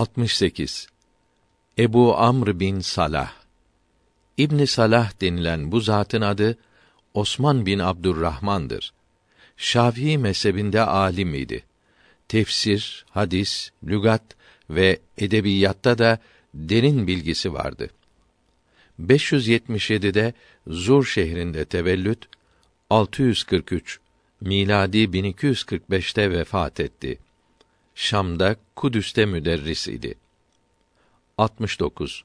68 Ebu Amr bin Salah İbn Salah denilen bu zatın adı Osman bin Abdurrahman'dır. Şafii mezhebinde alim idi. Tefsir, hadis, lügat ve edebiyatta da derin bilgisi vardı. 577'de Zur şehrinde tevellüt, 643 miladi 1245'te vefat etti. Şam'da Kudüs'te müderris idi. 69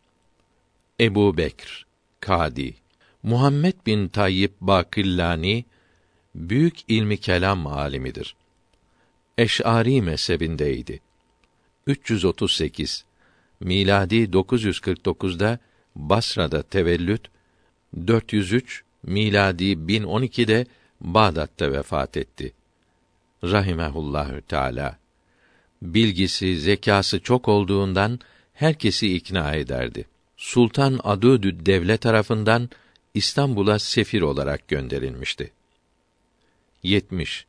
Ebu Bekr Kadi Muhammed bin Tayyib Bakillani büyük ilmi kelam alimidir. Eş'ari mezhebindeydi. 338 miladi 949'da Basra'da tevellüt 403 miladi 1012'de Bağdat'ta vefat etti. Rahimehullahü Teala. Bilgisi, zekası çok olduğundan herkesi ikna ederdi. Sultan Adudü devlet tarafından İstanbul'a sefir olarak gönderilmişti. 70.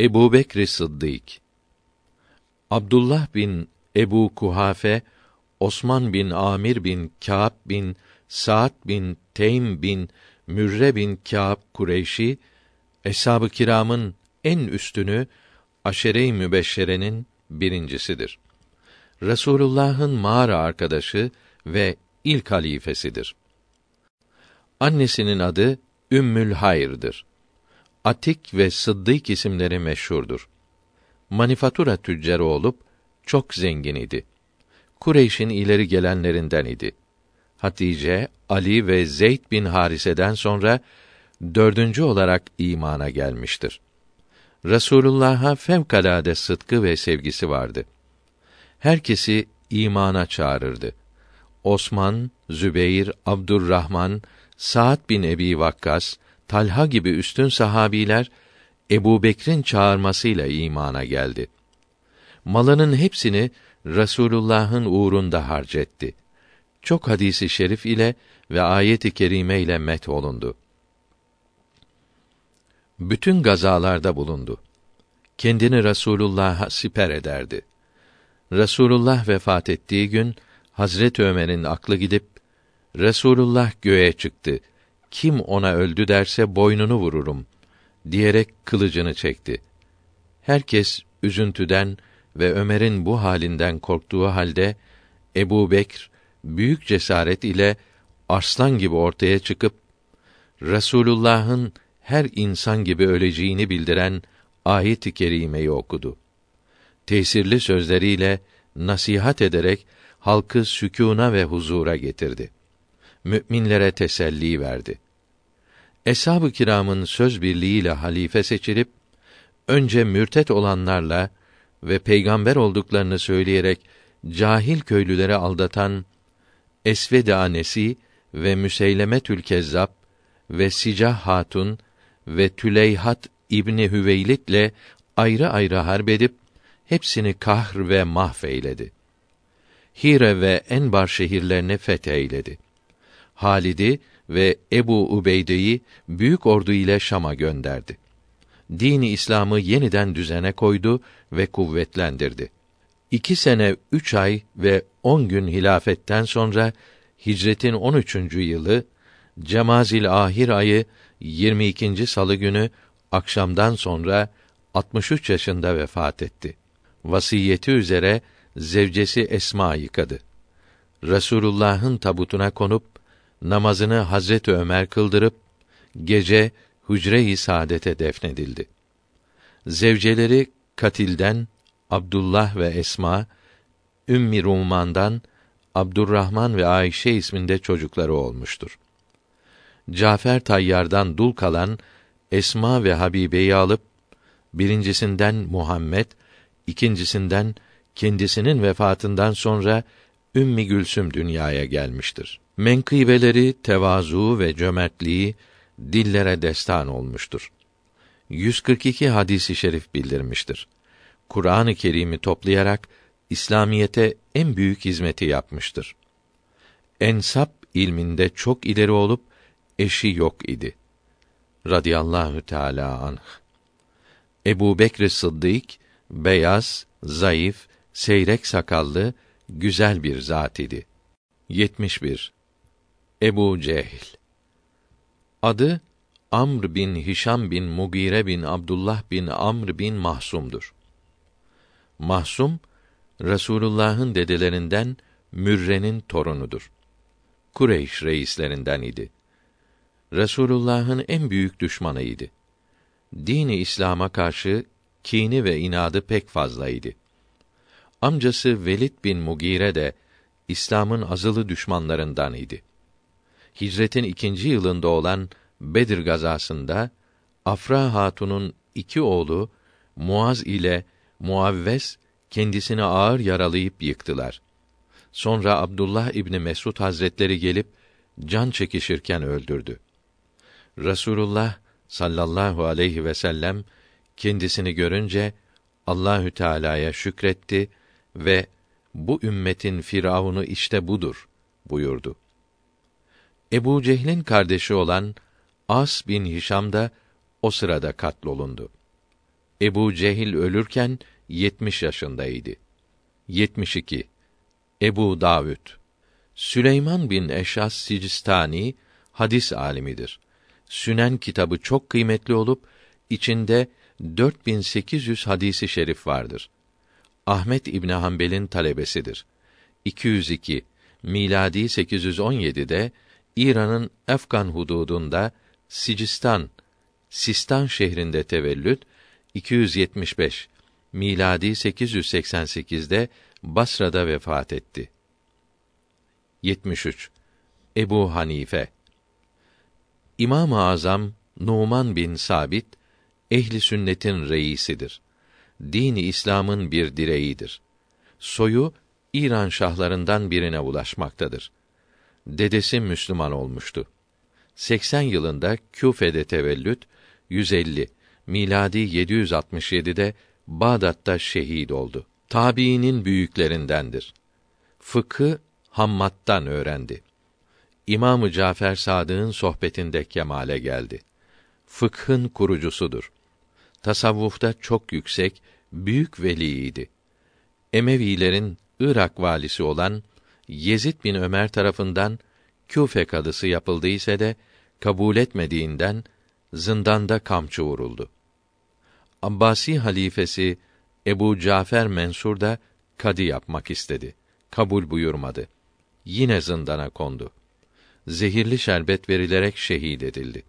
Ebu Bekr Sıddık Abdullah bin Ebu Kuhafe, Osman bin Amir bin Kâb bin Sa'd bin Teym bin Mürre bin Kâb Kureyşi, Eshab-ı kiramın en üstünü, aşere-i mübeşşerenin birincisidir. Resulullah'ın mağara arkadaşı ve ilk halifesidir. Annesinin adı Ümmül Hayr'dır. Atik ve Sıddık isimleri meşhurdur. Manifatura tüccarı olup çok zengin idi. Kureyş'in ileri gelenlerinden idi. Hatice, Ali ve Zeyd bin Harise'den sonra dördüncü olarak imana gelmiştir. Resulullah'a fevkalade sıdkı ve sevgisi vardı. Herkesi imana çağırırdı. Osman, Zübeyir, Abdurrahman, Sa'd bin Ebi Vakkas, Talha gibi üstün sahabiler Ebu Bekir'in çağırmasıyla imana geldi. Malının hepsini Resulullah'ın uğrunda harcetti. Çok hadisi şerif ile ve ayet-i kerime ile met olundu. Bütün gazalarda bulundu. Kendini Resulullah'a siper ederdi. Resulullah vefat ettiği gün Hazret Ömer'in aklı gidip Resulullah göğe çıktı. Kim ona öldü derse boynunu vururum diyerek kılıcını çekti. Herkes üzüntüden ve Ömer'in bu halinden korktuğu halde Ebu Bekr büyük cesaret ile arslan gibi ortaya çıkıp Resulullah'ın her insan gibi öleceğini bildiren ayet-i kerimeyi okudu. Tesirli sözleriyle nasihat ederek halkı sükûna ve huzura getirdi. Müminlere teselli verdi. Eshab-ı kiramın söz birliğiyle halife seçilip önce mürtet olanlarla ve peygamber olduklarını söyleyerek cahil köylüleri aldatan Esved Anesi ve Müseylemetül Kezzab ve Sicah Hatun ve Tüleyhat İbni Hüveylit'le ayrı ayrı harbedip hepsini kahr ve mahveyledi. Hire ve Enbar şehirlerini fetheyledi. Halid'i ve Ebu Ubeyde'yi büyük ordu ile Şam'a gönderdi. Dini İslam'ı yeniden düzene koydu ve kuvvetlendirdi. İki sene üç ay ve on gün hilafetten sonra hicretin on üçüncü yılı Cemazil ahir ayı 22. salı günü akşamdan sonra 63 yaşında vefat etti. Vasiyeti üzere zevcesi Esma yıkadı. Resulullah'ın tabutuna konup namazını Hazret Ömer kıldırıp gece hücre-i saadete defnedildi. Zevceleri Katil'den Abdullah ve Esma, Ümmi Ruman'dan Abdurrahman ve Ayşe isminde çocukları olmuştur. Cafer Tayyar'dan dul kalan Esma ve Habibe'yi alıp birincisinden Muhammed, ikincisinden kendisinin vefatından sonra Ümmi Gülsüm dünyaya gelmiştir. Menkıbeleri, tevazu ve cömertliği dillere destan olmuştur. 142 hadisi şerif bildirmiştir. Kur'an-ı Kerim'i toplayarak İslamiyete en büyük hizmeti yapmıştır. Ensap ilminde çok ileri olup eşi yok idi. Radiyallahu Teala anh. Ebu Bekr Sıddık, beyaz, zayıf, seyrek sakallı, güzel bir zat idi. 71. Ebu Cehl Adı Amr bin Hişam bin Mugire bin Abdullah bin Amr bin Mahsum'dur. Mahsum Resulullah'ın dedelerinden Mürre'nin torunudur. Kureyş reislerinden idi. Resulullah'ın en büyük düşmanıydı. Dini İslam'a karşı kini ve inadı pek fazlaydı. Amcası Velid bin Mugire de İslam'ın azılı düşmanlarından idi. Hicretin ikinci yılında olan Bedir gazasında Afra Hatun'un iki oğlu Muaz ile Muavves kendisini ağır yaralayıp yıktılar. Sonra Abdullah İbni Mesud Hazretleri gelip can çekişirken öldürdü. Resulullah sallallahu aleyhi ve sellem kendisini görünce Allahü Teala'ya şükretti ve bu ümmetin firavunu işte budur buyurdu. Ebu Cehil'in kardeşi olan As bin Hişam da o sırada katlolundu. Ebu Cehil ölürken 70 yaşındaydı. 72. Ebu Davud Süleyman bin Eşas Sicistani hadis alimidir. Sünen kitabı çok kıymetli olup içinde 4800 hadisi şerif vardır. Ahmet İbn Hanbel'in talebesidir. 202 miladi 817'de İran'ın Efkan hududunda Sicistan Sistan şehrinde tevellüt 275 miladi 888'de Basra'da vefat etti. 73 Ebu Hanife İmam-ı Azam Numan bin Sabit ehli sünnetin reisidir. Dini İslam'ın bir direğidir. Soyu İran şahlarından birine ulaşmaktadır. Dedesi Müslüman olmuştu. 80 yılında Küfe'de tevellüt, 150 miladi 767'de Bağdat'ta şehit oldu. Tabiinin büyüklerindendir. Fıkı Hammad'dan öğrendi. İmamı Cafer Sadık'ın sohbetinde kemale geldi. Fıkhın kurucusudur. Tasavvufta çok yüksek, büyük veliydi. Emevilerin Irak valisi olan Yezid bin Ömer tarafından Küfe kadısı yapıldıysa de kabul etmediğinden zindanda kamçı vuruldu. Abbasi halifesi Ebu Cafer Mensur da kadı yapmak istedi. Kabul buyurmadı. Yine zindana kondu. Zehirli şerbet verilerek şehit edildi.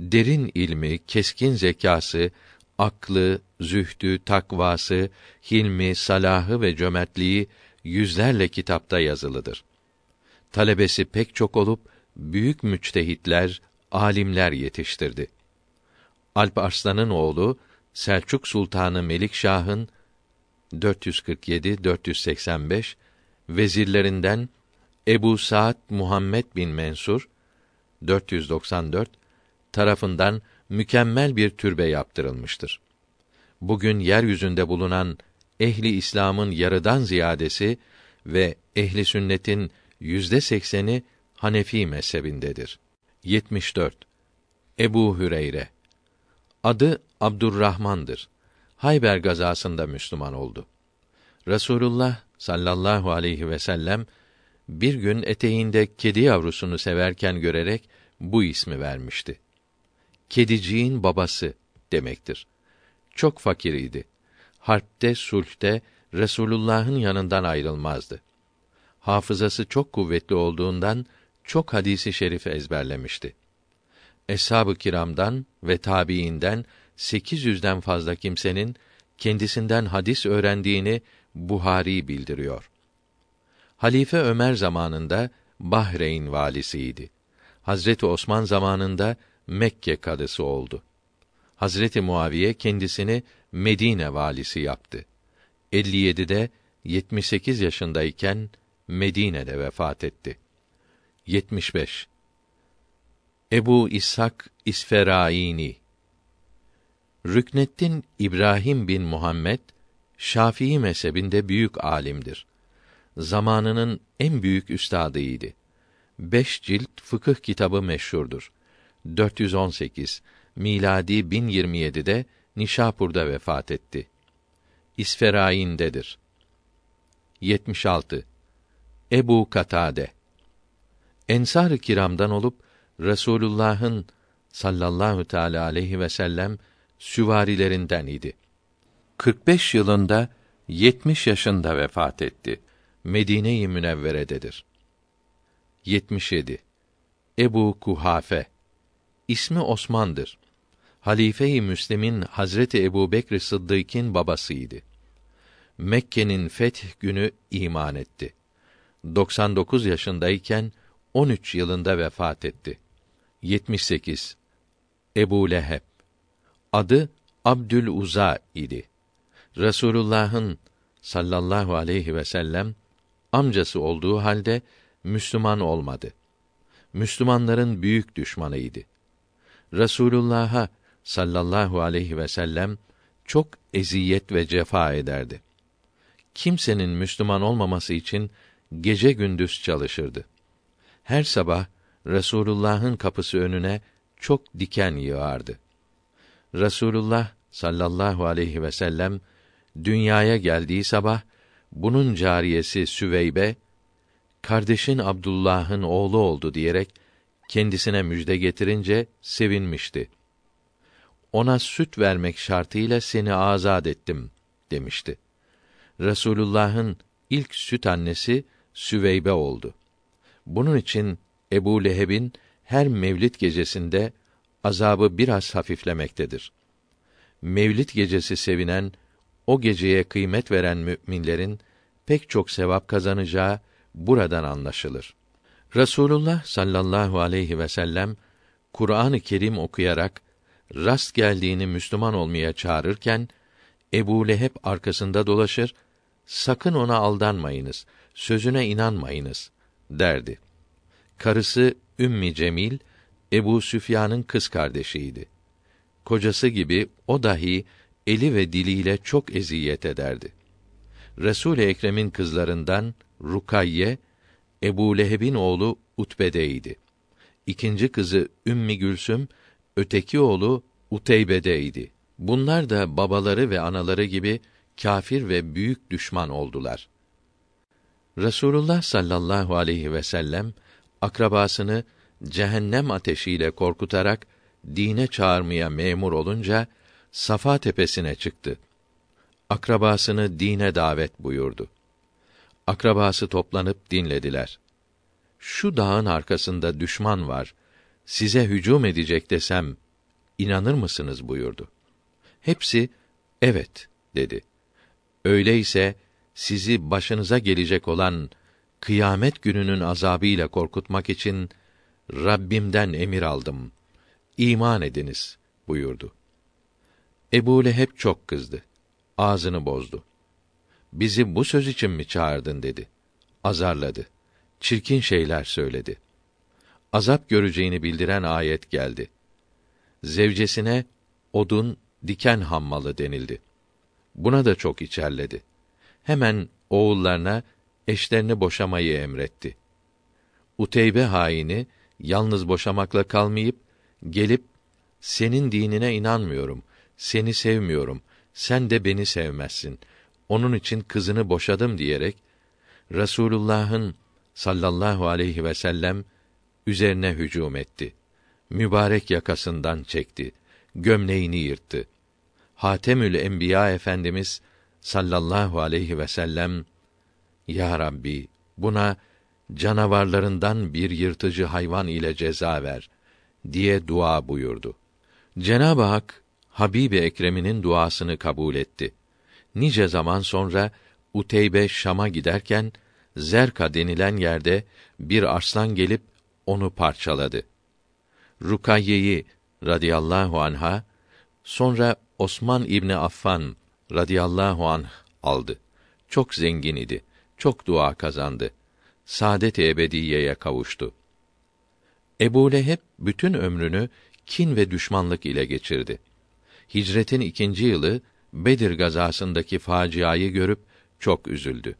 Derin ilmi, keskin zekası, aklı, zühdü, takvası, hilmi, salahı ve cömertliği yüzlerle kitapta yazılıdır. Talebesi pek çok olup büyük müçtehitler, alimler yetiştirdi. Alp Arslan'ın oğlu Selçuk Sultanı Melikşah'ın 447 485 vezirlerinden Ebu Saad Muhammed bin Mensur 494 tarafından mükemmel bir türbe yaptırılmıştır. Bugün yeryüzünde bulunan ehli İslam'ın yarıdan ziyadesi ve ehli sünnetin yüzde sekseni Hanefi mezhebindedir. 74. Ebu Hüreyre Adı Abdurrahman'dır. Hayber gazasında Müslüman oldu. Resulullah sallallahu aleyhi ve sellem bir gün eteğinde kedi yavrusunu severken görerek bu ismi vermişti. Kediciğin babası demektir. Çok fakir idi. Harpte, sulhte Resulullah'ın yanından ayrılmazdı. Hafızası çok kuvvetli olduğundan çok hadisi şerif ezberlemişti. Eshab-ı kiramdan ve tabiinden 800'den fazla kimsenin kendisinden hadis öğrendiğini Buhari bildiriyor. Halife Ömer zamanında Bahreyn valisiydi. Hazreti Osman zamanında Mekke kadısı oldu. Hazreti Muaviye kendisini Medine valisi yaptı. 57'de 78 yaşındayken Medine'de vefat etti. 75 Ebu İshak İsferaini Rükneddin İbrahim bin Muhammed Şafii mezhebinde büyük alimdir. Zamanının en büyük üstadıydı. Beş cilt fıkıh kitabı meşhurdur. 418 miladi 1027'de Nişapur'da vefat etti. İsferain'dedir. 76 Ebu Katade Ensar-ı Kiram'dan olup Resulullah'ın sallallahu teala aleyhi ve sellem süvarilerinden idi. 45 yılında 70 yaşında vefat etti. Medine-i Münevvere'dedir. 77 Ebu Kuhafe İsmi Osman'dır. Halife-i Müslim'in Hazreti Ebu Bekr Sıddık'ın babasıydı. Mekke'nin feth günü iman etti. 99 yaşındayken 13 yılında vefat etti. 78 Ebu Leheb Adı Abdül Uza idi. Resulullah'ın sallallahu aleyhi ve sellem amcası olduğu halde Müslüman olmadı. Müslümanların büyük düşmanıydı. Resulullah'a sallallahu aleyhi ve sellem çok eziyet ve cefa ederdi. Kimsenin Müslüman olmaması için gece gündüz çalışırdı. Her sabah Resulullah'ın kapısı önüne çok diken yığardı. Resulullah sallallahu aleyhi ve sellem dünyaya geldiği sabah bunun cariyesi Süveybe kardeşin Abdullah'ın oğlu oldu diyerek kendisine müjde getirince sevinmişti. Ona süt vermek şartıyla seni azad ettim demişti. Resulullah'ın ilk süt annesi Süveybe oldu. Bunun için Ebu Leheb'in her mevlid gecesinde azabı biraz hafiflemektedir. Mevlid gecesi sevinen, o geceye kıymet veren müminlerin pek çok sevap kazanacağı buradan anlaşılır. Resulullah sallallahu aleyhi ve sellem Kur'an-ı Kerim okuyarak rast geldiğini Müslüman olmaya çağırırken Ebu Leheb arkasında dolaşır, sakın ona aldanmayınız, sözüne inanmayınız derdi. Karısı Ümmi Cemil Ebu Süfyan'ın kız kardeşiydi. Kocası gibi o dahi eli ve diliyle çok eziyet ederdi. Resul Ekrem'in kızlarından Rukayye Ebu Leheb'in oğlu Utbe'deydi. İkinci kızı Ümmi Gülsüm, öteki oğlu Uteybe'deydi. Bunlar da babaları ve anaları gibi kâfir ve büyük düşman oldular. Resulullah sallallahu aleyhi ve sellem akrabasını cehennem ateşiyle korkutarak dine çağırmaya memur olunca Safa tepesine çıktı. Akrabasını dine davet buyurdu. Akrabası toplanıp dinlediler. Şu dağın arkasında düşman var. Size hücum edecek desem inanır mısınız buyurdu. Hepsi evet dedi. Öyleyse sizi başınıza gelecek olan kıyamet gününün azabıyla korkutmak için Rabbimden emir aldım. İman ediniz buyurdu. Ebu Leheb çok kızdı. Ağzını bozdu. Bizi bu söz için mi çağırdın dedi. Azarladı. Çirkin şeyler söyledi. Azap göreceğini bildiren ayet geldi. Zevcesine odun, diken hammalı denildi. Buna da çok içerledi. Hemen oğullarına eşlerini boşamayı emretti. Uteybe haini yalnız boşamakla kalmayıp gelip senin dinine inanmıyorum, seni sevmiyorum, sen de beni sevmezsin. Onun için kızını boşadım diyerek Resulullah'ın sallallahu aleyhi ve sellem üzerine hücum etti. Mübarek yakasından çekti. Gömleğini yırttı. Hatemül Enbiya Efendimiz sallallahu aleyhi ve sellem Ya Rabbi buna canavarlarından bir yırtıcı hayvan ile ceza ver diye dua buyurdu. Cenab-ı Hak Habibi Ekrem'inin duasını kabul etti. Nice zaman sonra Uteybe Şam'a giderken Zerka denilen yerde bir arslan gelip onu parçaladı. Rukayye'yi radıyallahu anha sonra Osman İbni Affan radıyallahu anh aldı. Çok zengin idi. Çok dua kazandı saadet-i ebediyeye kavuştu. Ebu Leheb bütün ömrünü kin ve düşmanlık ile geçirdi. Hicretin ikinci yılı Bedir gazasındaki faciayı görüp çok üzüldü.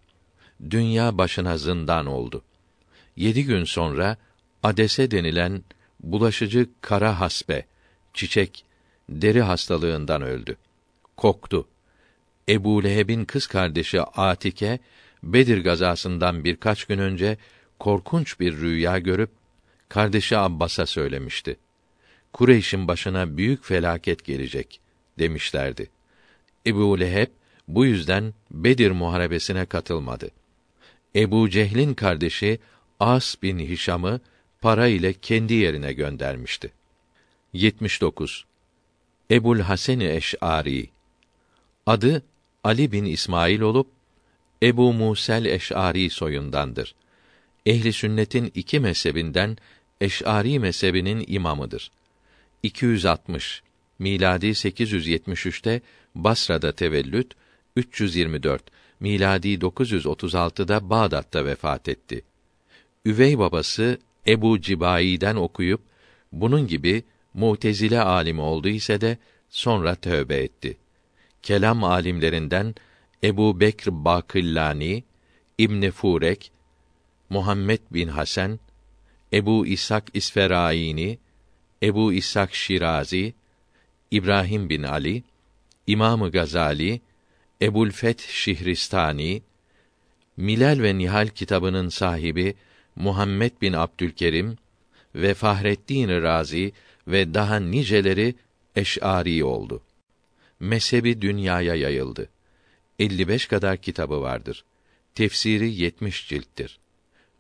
Dünya başına zindan oldu. Yedi gün sonra adese denilen bulaşıcı kara hasbe, çiçek, deri hastalığından öldü. Koktu. Ebu Leheb'in kız kardeşi Atike Bedir gazasından birkaç gün önce korkunç bir rüya görüp kardeşi Abbas'a söylemişti. Kureyş'in başına büyük felaket gelecek demişlerdi. Ebu Leheb bu yüzden Bedir muharebesine katılmadı. Ebu Cehlin kardeşi As bin Hişam'ı para ile kendi yerine göndermişti. 79. Ebul Hasan Eş'ari Adı Ali bin İsmail olup Ebu Musel Eş'ari soyundandır. Ehli sünnetin iki mezhebinden Eş'ari mezhebinin imamıdır. 260 miladi 873'te Basra'da tevellüt, 324 miladi 936'da Bağdat'ta vefat etti. Üvey babası Ebu Cibai'den okuyup bunun gibi Mutezile alimi oldu ise de sonra tövbe etti. Kelam alimlerinden Ebu Bekr Bakillani, İbn Furek, Muhammed bin Hasan, Ebu İshak İsferaini, Ebu İshak Şirazi, İbrahim bin Ali, İmamı Gazali, Ebul Feth Şihristani, Milal ve Nihal kitabının sahibi Muhammed bin Abdülkerim ve Fahreddin Razi ve daha niceleri eş'ari oldu. Mezhebi dünyaya yayıldı. 55 kadar kitabı vardır. Tefsiri 70 cilttir.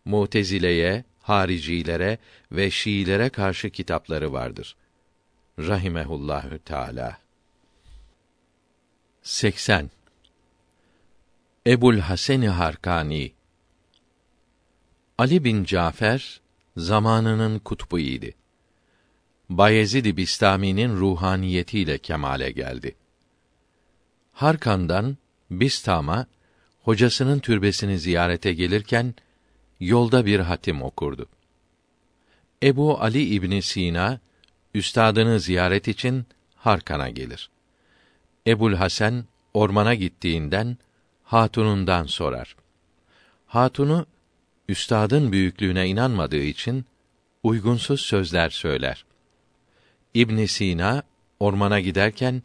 Mutezileye, haricilere ve Şiilere karşı kitapları vardır. Rahimehullahü Teala. 80 Ebul Haseni Harkani Ali bin Cafer zamanının kutbuydu. Bayezid Bistami'nin ruhaniyetiyle kemale geldi. Harkan'dan Bistam'a hocasının türbesini ziyarete gelirken yolda bir hatim okurdu. Ebu Ali İbni Sina üstadını ziyaret için Harkan'a gelir. Ebul Hasan ormana gittiğinden hatunundan sorar. Hatunu üstadın büyüklüğüne inanmadığı için uygunsuz sözler söyler. İbn Sina ormana giderken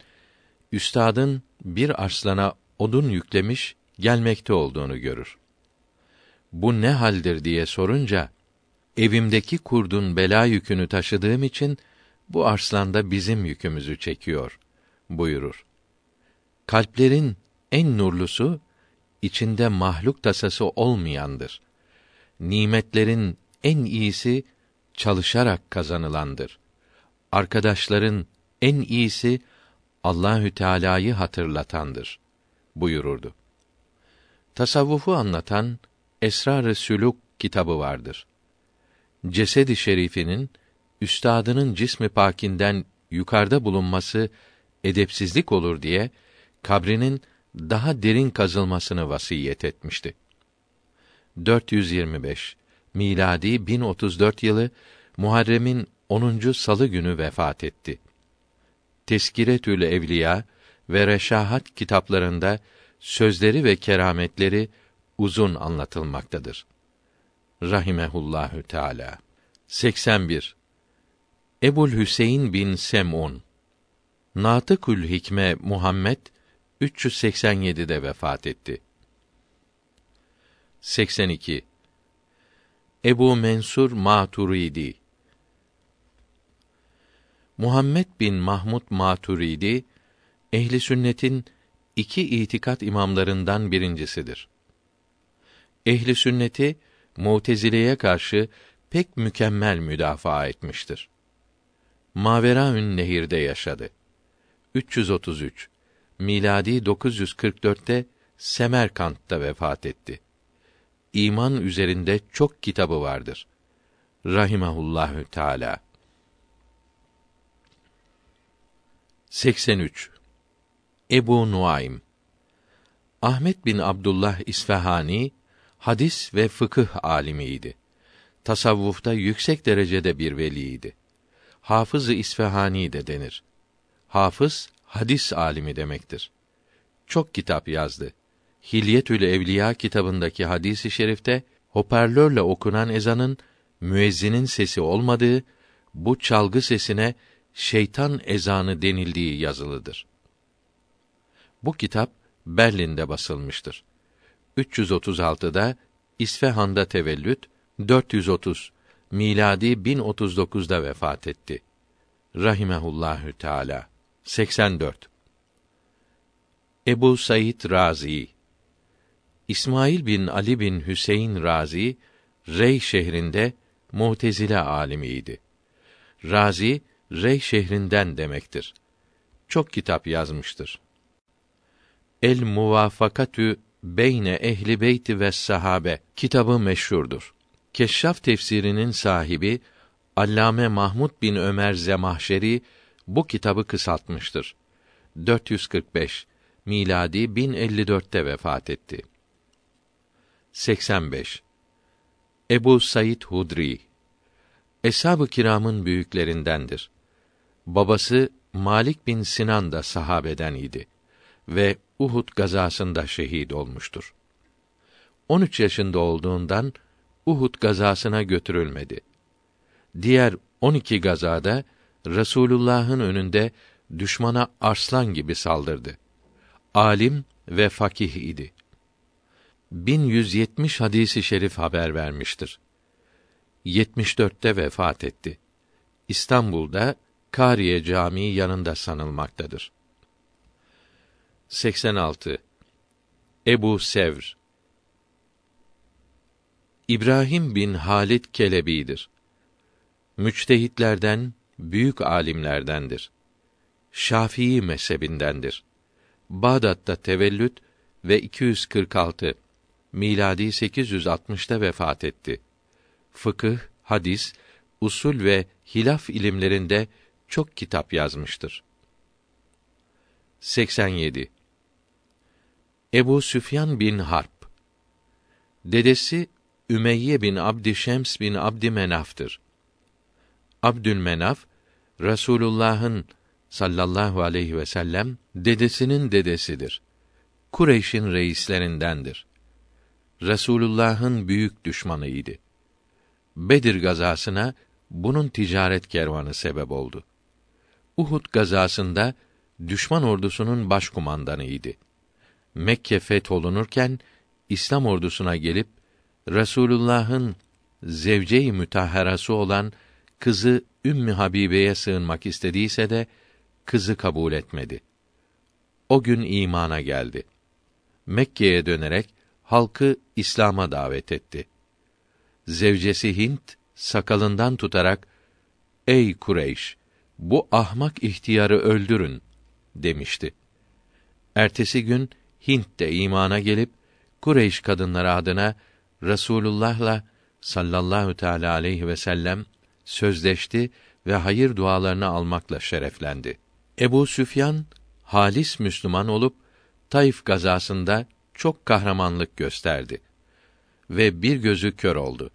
üstadın bir arslana odun yüklemiş gelmekte olduğunu görür. Bu ne haldir diye sorunca evimdeki kurdun bela yükünü taşıdığım için bu arslan da bizim yükümüzü çekiyor buyurur. Kalplerin en nurlusu içinde mahluk tasası olmayandır. Nimetlerin en iyisi çalışarak kazanılandır. Arkadaşların en iyisi Allahü Teala'yı hatırlatandır buyururdu. Tasavvufu anlatan Esrar-ı Sülûk kitabı vardır. Cesedi şerifinin üstadının cismi pakinden yukarıda bulunması edepsizlik olur diye kabrinin daha derin kazılmasını vasiyet etmişti. 425 miladi 1034 yılı Muharrem'in 10. salı günü vefat etti. Teskiretül Evliya ve Reşahat kitaplarında sözleri ve kerametleri uzun anlatılmaktadır. Rahimehullahü Teala. 81. Ebul Hüseyin bin Sem'un Natıkül Hikme Muhammed 387'de vefat etti. 82. Ebu Mensur Maturidi Muhammed bin Mahmud Maturidi ehli sünnetin iki itikat imamlarından birincisidir. Ehli sünneti Mutezile'ye karşı pek mükemmel müdafaa etmiştir. Maveraün Nehir'de yaşadı. 333 miladi 944'te Semerkant'ta vefat etti. İman üzerinde çok kitabı vardır. Rahimahullahü Teala. 83 Ebu Nuaym Ahmet bin Abdullah İsfahani hadis ve fıkıh alimiydi. Tasavvufta yüksek derecede bir veliydi. Hafız-ı İsfahani de denir. Hafız hadis alimi demektir. Çok kitap yazdı. Hilyetül Evliya kitabındaki hadisi şerifte hoparlörle okunan ezanın müezzinin sesi olmadığı, bu çalgı sesine şeytan ezanı denildiği yazılıdır. Bu kitap Berlin'de basılmıştır. 336'da İsfahan'da tevellüt 430 miladi 1039'da vefat etti. Rahimehullahü Teala. 84. Ebu Said Razi İsmail bin Ali bin Hüseyin Razi Rey şehrinde Mu'tezile alimiydi. Razi Rey şehrinden demektir. Çok kitap yazmıştır. El Muvafakatü Beyne Ehli Beyti ve Sahabe kitabı meşhurdur. Keşşaf tefsirinin sahibi Allame Mahmud bin Ömer Zemahşeri bu kitabı kısaltmıştır. 445 miladi 1054'te vefat etti. 85 Ebu Said Hudri Eshab-ı kiramın büyüklerindendir. Babası Malik bin Sinan da sahabeden idi ve Uhud gazasında şehit olmuştur. 13 yaşında olduğundan Uhud gazasına götürülmedi. Diğer 12 gazada Resulullah'ın önünde düşmana arslan gibi saldırdı. Alim ve fakih idi. 1170 hadisi şerif haber vermiştir. 74'te vefat etti. İstanbul'da Kariye Camii yanında sanılmaktadır. 86 Ebu Sevr İbrahim bin Halid Kelebi'dir. Müçtehitlerden, büyük alimlerdendir. Şafii mezhebindendir. Bağdat'ta tevellüt ve 246 miladi 860'ta vefat etti. Fıkıh, hadis, usul ve hilaf ilimlerinde çok kitap yazmıştır. 87 Ebu Süfyan bin Harp Dedesi Ümeyye bin Abdi Şems bin Abdi Menaf'tır. Abdülmenaf Rasulullah'ın sallallahu aleyhi ve sellem dedesinin dedesidir. Kureyş'in reislerindendir. Resulullah'ın büyük düşmanıydı. Bedir gazasına bunun ticaret kervanı sebep oldu. Uhud gazasında düşman ordusunun başkumandanıydı. Mekke fetholunurken İslam ordusuna gelip Resulullah'ın zevce-i mütahharası olan kızı Ümmü Habibe'ye sığınmak istediyse de kızı kabul etmedi. O gün imana geldi. Mekke'ye dönerek halkı İslam'a davet etti. Zevcesi Hint sakalından tutarak "Ey Kureyş, bu ahmak ihtiyarı öldürün." demişti. Ertesi gün Hint de imana gelip Kureyş kadınları adına Resulullah'la sallallahu teala aleyhi ve sellem sözleşti ve hayır dualarını almakla şereflendi. Ebu Süfyan halis Müslüman olup Taif gazasında çok kahramanlık gösterdi ve bir gözü kör oldu.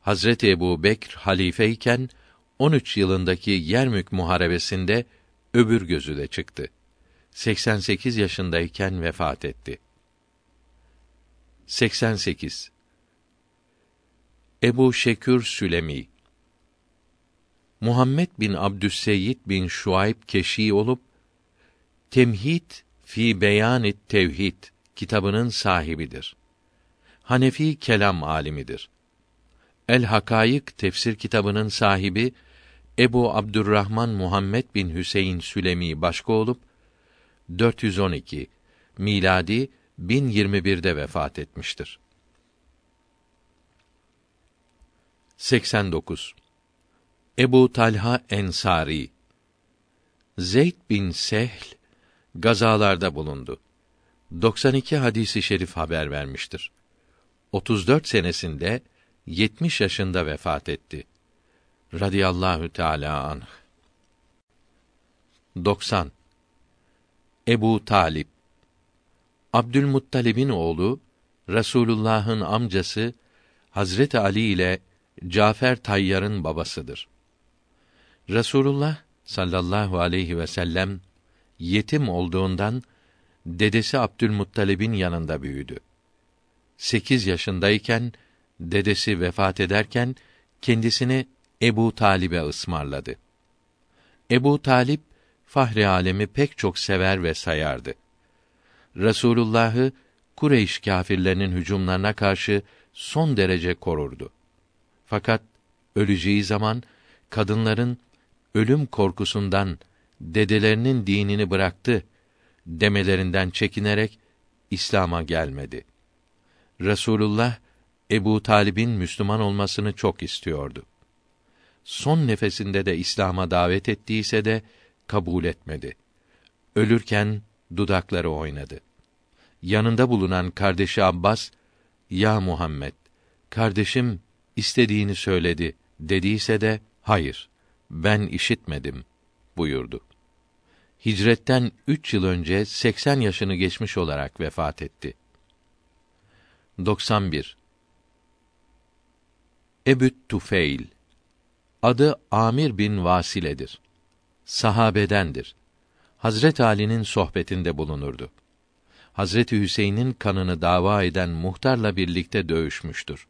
Hazreti Ebu Bekr halifeyken 13 yılındaki Yermük muharebesinde öbür gözü de çıktı. 88 yaşındayken vefat etti. 88 Ebu Şekür Sülemi Muhammed bin Abdüsseyyid bin Şuayb Keşi olup Temhid fi Beyanit Tevhid kitabının sahibidir. Hanefi kelam alimidir. El Hakayık tefsir kitabının sahibi Ebu Abdurrahman Muhammed bin Hüseyin Sülemi başka olup 412 miladi 1021'de vefat etmiştir. 89 Ebu Talha Ensari Zeyd bin Sehl gazalarda bulundu. 92 hadisi şerif haber vermiştir. 34 senesinde 70 yaşında vefat etti. Radiyallahu Teala anh. 90 Ebu Talip Abdülmuttalib'in oğlu Resulullah'ın amcası Hazreti Ali ile Cafer Tayyar'ın babasıdır. Resulullah sallallahu aleyhi ve sellem yetim olduğundan dedesi Abdülmuttalib'in yanında büyüdü. Sekiz yaşındayken dedesi vefat ederken kendisini Ebu Talib'e ısmarladı. Ebu Talip fahri alemi pek çok sever ve sayardı. Resulullah'ı Kureyş kâfirlerinin hücumlarına karşı son derece korurdu. Fakat öleceği zaman kadınların ölüm korkusundan dedelerinin dinini bıraktı demelerinden çekinerek İslam'a gelmedi. Resulullah Ebu Talib'in Müslüman olmasını çok istiyordu. Son nefesinde de İslam'a davet ettiyse de kabul etmedi. Ölürken dudakları oynadı. Yanında bulunan kardeşi Abbas, "Ya Muhammed, kardeşim istediğini söyledi." dediyse de, "Hayır, ben işitmedim." buyurdu. Hicretten üç yıl önce 80 yaşını geçmiş olarak vefat etti. 91. Ebü't Tufeil Adı Amir bin Vasile'dir. Sahabedendir. Hazret Ali'nin sohbetinde bulunurdu. Hazreti Hüseyin'in kanını dava eden muhtarla birlikte dövüşmüştür.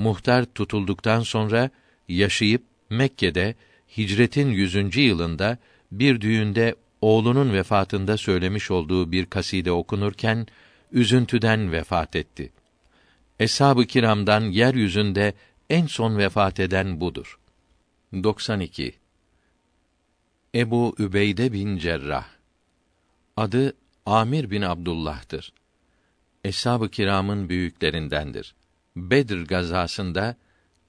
Muhtar tutulduktan sonra yaşayıp Mekke'de hicretin yüzüncü yılında bir düğünde oğlunun vefatında söylemiş olduğu bir kaside okunurken üzüntüden vefat etti. Eshab-ı kiramdan yeryüzünde en son vefat eden budur. 92. Ebu Übeyde bin Cerrah Adı Amir bin Abdullah'tır. Eshab-ı kiramın büyüklerindendir. Bedir gazasında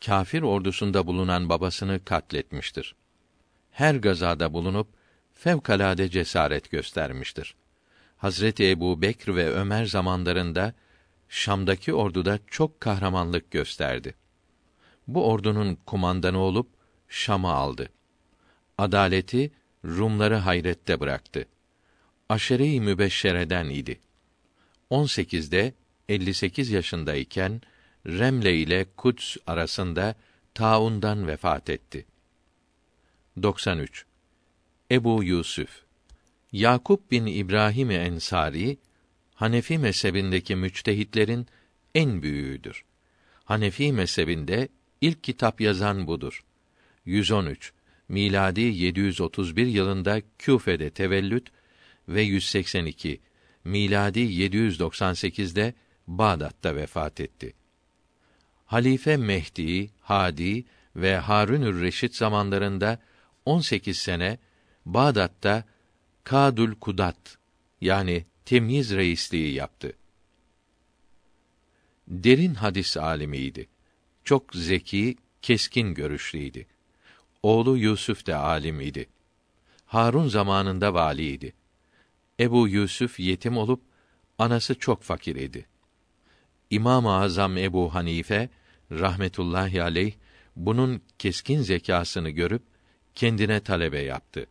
kâfir ordusunda bulunan babasını katletmiştir. Her gazada bulunup fevkalade cesaret göstermiştir. Hazreti Ebu Bekr ve Ömer zamanlarında Şam'daki orduda çok kahramanlık gösterdi. Bu ordunun kumandanı olup Şam'ı aldı. Adaleti Rumları hayrette bıraktı. Aşere-i mübeşşereden idi. 18'de 58 yaşındayken Remle ile Kuds arasında taundan vefat etti. 93. Ebu Yusuf Yakup bin İbrahim Ensari Hanefi mezhebindeki müçtehitlerin en büyüğüdür. Hanefi mezhebinde ilk kitap yazan budur. 113 miladi 731 yılında Küfe'de tevellüt ve 182 miladi 798'de Bağdat'ta vefat etti. Halife Mehdi, Hadi ve Harunür Reşit zamanlarında 18 sene Bağdat'ta Kadül Kudat yani temyiz reisliği yaptı. Derin hadis alimiydi. Çok zeki, keskin görüşlüydi. Oğlu Yusuf da alim idi. Harun zamanında valiydi. Ebu Yusuf yetim olup anası çok fakir idi. İmam-ı Azam Ebu Hanife rahmetullahi aleyh bunun keskin zekasını görüp kendine talebe yaptı.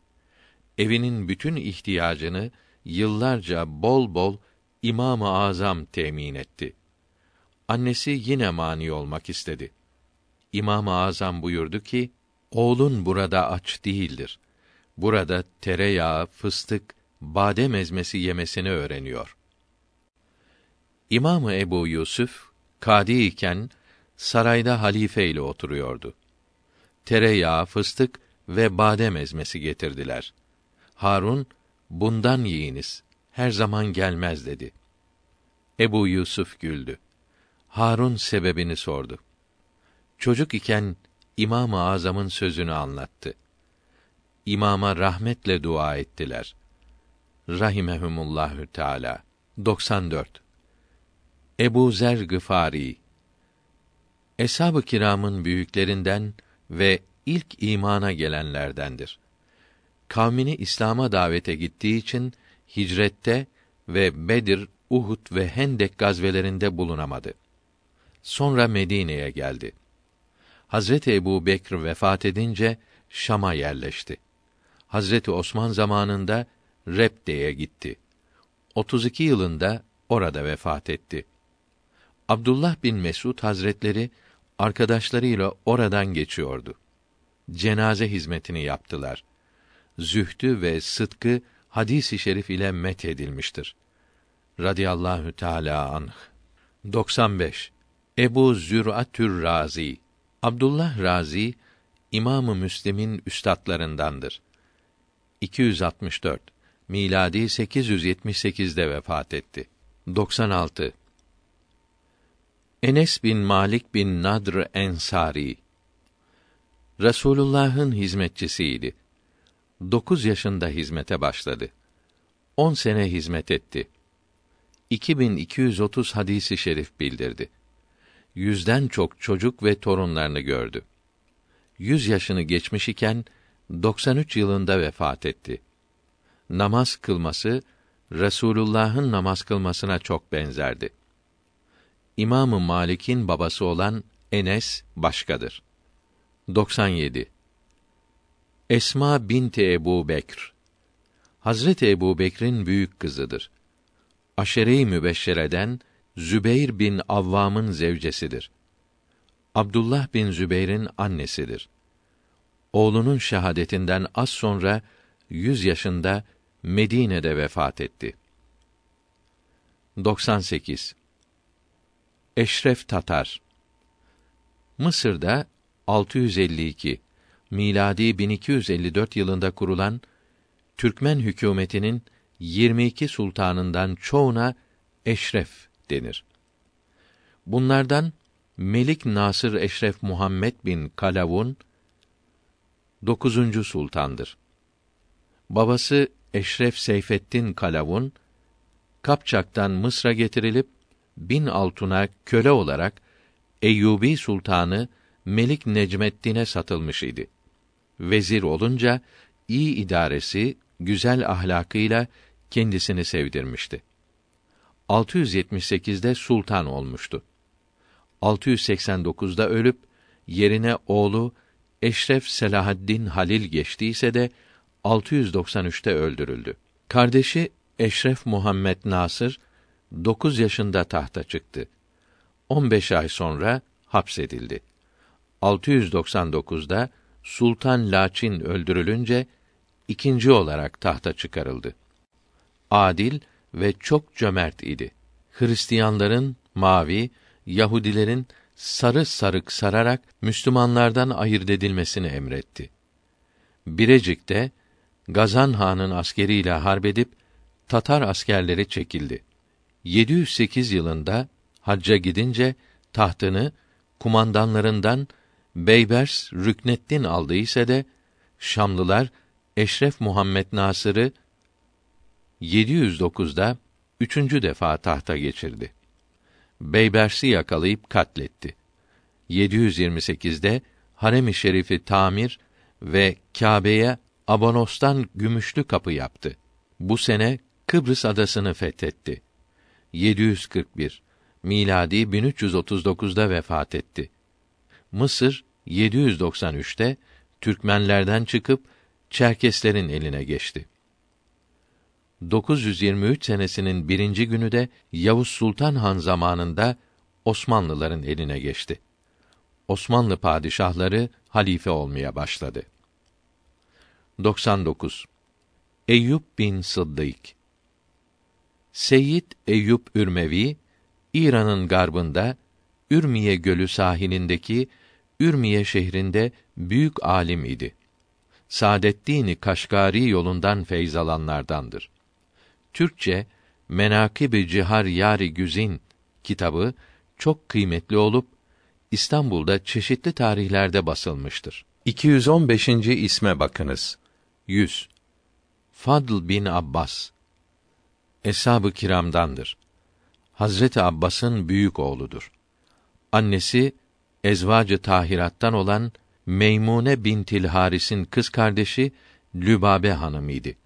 Evinin bütün ihtiyacını yıllarca bol bol İmam-ı Azam temin etti. Annesi yine mani olmak istedi. İmam-ı Azam buyurdu ki: Oğlun burada aç değildir. Burada tereyağı, fıstık, badem ezmesi yemesini öğreniyor. İmamı Ebu Yusuf kadi iken sarayda halife ile oturuyordu. Tereyağı, fıstık ve badem ezmesi getirdiler. Harun, bundan yiyiniz, her zaman gelmez dedi. Ebu Yusuf güldü. Harun sebebini sordu. Çocuk iken İmam-ı Azam'ın sözünü anlattı. İmama rahmetle dua ettiler. Rahimehumullahü Teala. 94. Ebu Zer Gıfari Eshab-ı kiramın büyüklerinden ve ilk imana gelenlerdendir. Kavmini İslam'a davete gittiği için hicrette ve Bedir, Uhud ve Hendek gazvelerinde bulunamadı. Sonra Medine'ye geldi. Hazreti Ebu Bekr vefat edince Şam'a yerleşti. Hazreti Osman zamanında Repde'ye gitti. 32 yılında orada vefat etti. Abdullah bin Mesud Hazretleri arkadaşlarıyla oradan geçiyordu. Cenaze hizmetini yaptılar. Zühtü ve sıdkı hadisi şerif ile met edilmiştir. Radiyallahu Teala anh. 95. Ebu Zür'atür Razi Abdullah Razi İmamı Müslim'in üstatlarındandır. 264 miladi 878'de vefat etti. 96 Enes bin Malik bin Nadr Ensari Resulullah'ın hizmetçisiydi. Dokuz yaşında hizmete başladı. On sene hizmet etti. 2230 hadisi şerif bildirdi. Yüzden çok çocuk ve torunlarını gördü. Yüz yaşını geçmiş iken 93 yılında vefat etti. Namaz kılması Resulullah'ın namaz kılmasına çok benzerdi. İmamı Malik'in babası olan Enes başkadır. 97. Esma binti Ebu Bekr Hazreti Ebu Bekr'in büyük kızıdır. Aşere-i Mübeşşere'den Zübeyr bin Avvam'ın zevcesidir. Abdullah bin Zübeyr'in annesidir. Oğlunun şehadetinden az sonra yüz yaşında Medine'de vefat etti. 98. Eşref Tatar Mısır'da 652 miladi 1254 yılında kurulan Türkmen hükümetinin 22 sultanından çoğuna eşref denir. Bunlardan Melik Nasır Eşref Muhammed bin Kalavun 9. sultandır. Babası Eşref Seyfettin Kalavun Kapçak'tan Mısır'a getirilip bin altına köle olarak Eyyubi Sultanı Melik Necmeddin'e satılmış idi. Vezir olunca iyi idaresi, güzel ahlakıyla kendisini sevdirmişti. 678'de sultan olmuştu. 689'da ölüp yerine oğlu Eşref Selahaddin Halil geçtiyse de 693'te öldürüldü. Kardeşi Eşref Muhammed Nasır 9 yaşında tahta çıktı. 15 ay sonra hapsedildi. 699'da Sultan Laçin öldürülünce ikinci olarak tahta çıkarıldı. Adil ve çok cömert idi. Hristiyanların mavi, Yahudilerin sarı sarık sararak Müslümanlardan ayırt edilmesini emretti. Birecik'te Gazan Han'ın askeriyle harbedip Tatar askerleri çekildi. 708 yılında hacca gidince tahtını kumandanlarından Beybers Rükneddin aldı ise de Şamlılar Eşref Muhammed Nasır'ı 709'da üçüncü defa tahta geçirdi. Beybers'i yakalayıp katletti. 728'de Harem-i Şerif'i tamir ve Kâbe'ye Abonos'tan gümüşlü kapı yaptı. Bu sene Kıbrıs adasını fethetti. 741 miladi 1339'da vefat etti. Mısır 793'te Türkmenlerden çıkıp Çerkeslerin eline geçti. 923 senesinin birinci günü de Yavuz Sultan Han zamanında Osmanlıların eline geçti. Osmanlı padişahları halife olmaya başladı. 99. Eyüp bin Sıddık Seyyid Eyüp Ürmevi İran'ın garbında Ürmiye Gölü sahilindeki Ürmiye şehrinde büyük alim idi. Saadeddin Kaşgari yolundan feyz alanlardandır. Türkçe Menakib-i Cihar Yari Güzin kitabı çok kıymetli olup İstanbul'da çeşitli tarihlerde basılmıştır. 215. isme bakınız. 100. Fadl bin Abbas Eshab-ı kiramdandır. Hazreti Abbas'ın büyük oğludur. Annesi ezvacı tahirattan olan Meymune bintil Haris'in kız kardeşi Lübabe hanım idi.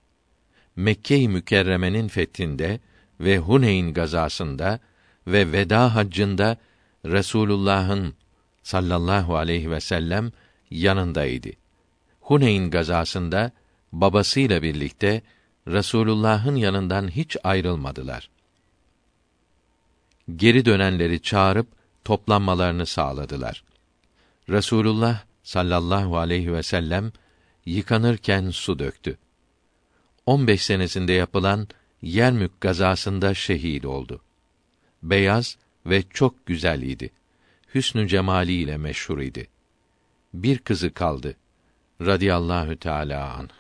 Mekke-i Mükerreme'nin fethinde ve Huneyn gazasında ve veda haccında Resulullah'ın sallallahu aleyhi ve sellem yanındaydı. Huneyn gazasında babasıyla birlikte Resulullah'ın yanından hiç ayrılmadılar. Geri dönenleri çağırıp toplanmalarını sağladılar. Resulullah sallallahu aleyhi ve sellem yıkanırken su döktü. 15 senesinde yapılan Yermük gazasında şehit oldu. Beyaz ve çok güzel idi. Hüsnü cemaliyle meşhur idi. Bir kızı kaldı. Radiyallahu Teala anh.